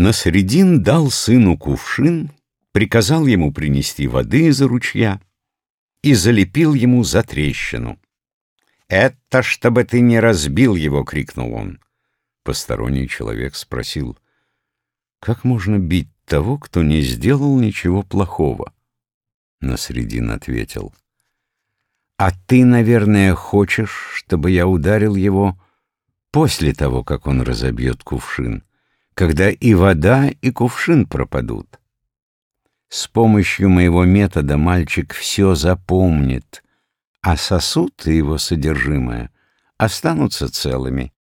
Насредин дал сыну кувшин, приказал ему принести воды из ручья и залепил ему за трещину. «Это чтобы ты не разбил его!» — крикнул он. Посторонний человек спросил, «Как можно бить того, кто не сделал ничего плохого?» Насредин ответил, «А ты, наверное, хочешь, чтобы я ударил его после того, как он разобьет кувшин, когда и вода, и кувшин пропадут. С помощью моего метода мальчик все запомнит, а сосуд и его содержимое останутся целыми.